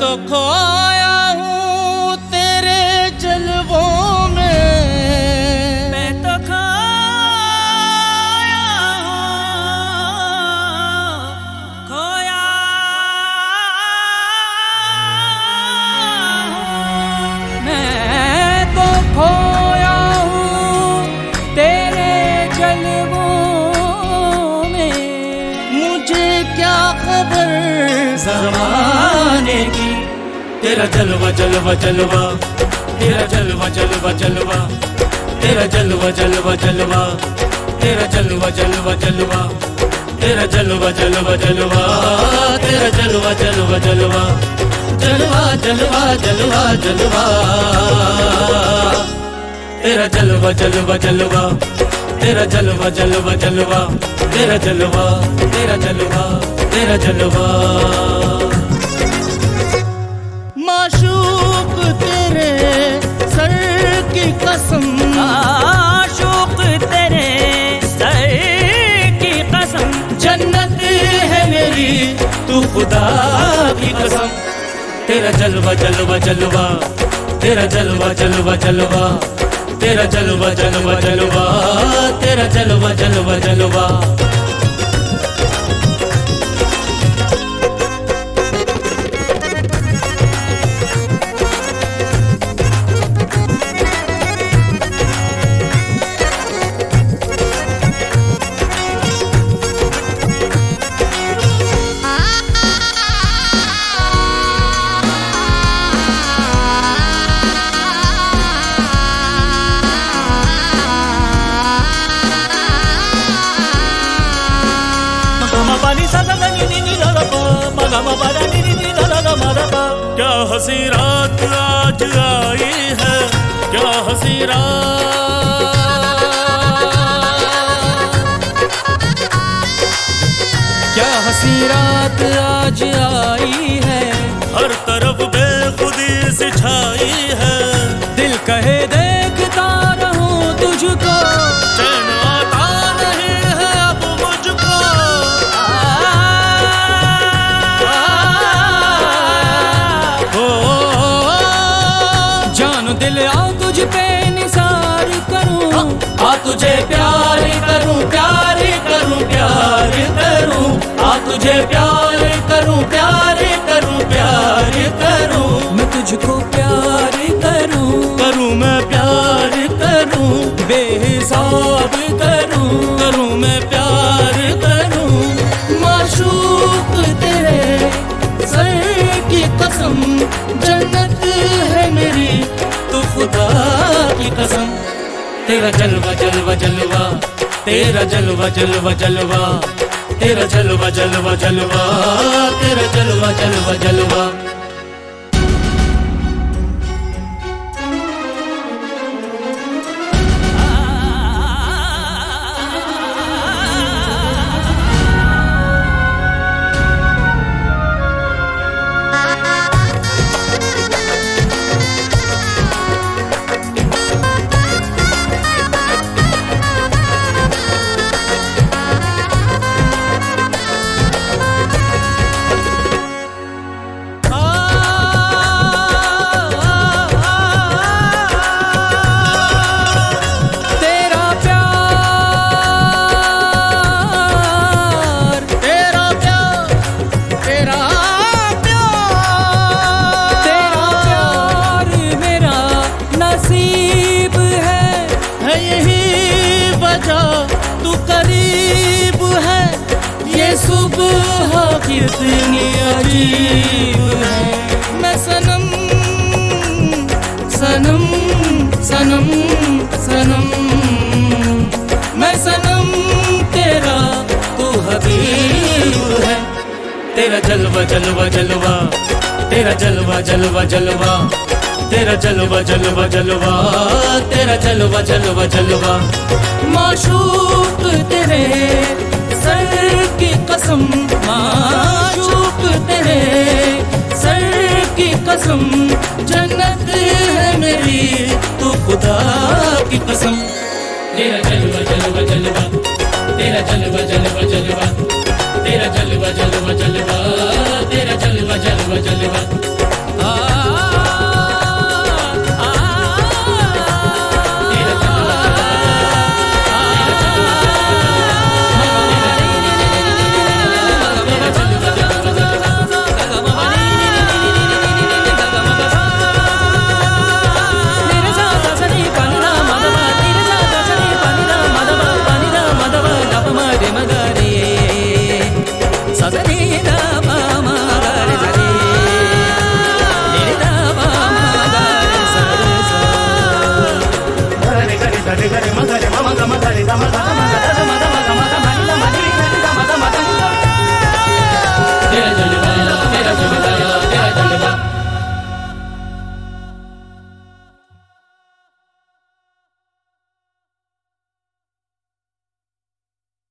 तो खो जमाने की तेरा जलवा जलवा जलवा तेरा जलवा जलवा जलवा तेरा जलवा जलवा जलवा तेरा जलवा जलवा जलवा तेरा जलवा जलवा जलवा तेरा जलवा जलवा जलवा जलवा जलवा जलवा जलवा तेरा जलवा जलवा जलवा तेरा जलवा जलवा जलवा तेरा जलवा तेरा जलवा तेरा जलवा मेरी तू खुदा की कसम। तेरा जलवा जलवा जलवा, तेरा जलवा जलवा जलवा, तेरा जलवा जलवा तेरा जलवा। क्या हसी रात आज आई है? क्या हसी रात? क्या हसी रात आज आई है? हर तरफ़ बेखुदी से छाई है। दिल आ तुझ पे निसार करूँ। आ तुझे प्यार करूँ प्यार करूँ प्यार करूँ। आ तुझे प्यार करूँ प्यार करूँ प्यार करूँ। मैं तुझको प्यार करूँ। करूँ मैं प्यार करूँ। बेहिसाब की कसम तेरा जलवा जलवा जलवा। तेरा जलवा जलवा जलवा। तेरा जलवा जलवा जलवा। तेरा जलवा जलवा जलवा। तू करीब है। ये सुबह कितनी अजीब है। मैं सनम सनम सनम सनम। मैं सनम, तेरा तू हबीब है। तेरा जलवा जलवा जलवा। तेरा जलवा जलवा जलवा। तेरा जलवा जलवा जलवा, तेरा जलवा जलवा जलवा। माशूक तेरे सर की कसम, माशूक तेरे सर की कसम, जन्नत है मेरी, तू खुदा की कसम। तेरा जलवा जलवा जलवा, तेरा जलवा जलवा जलवा।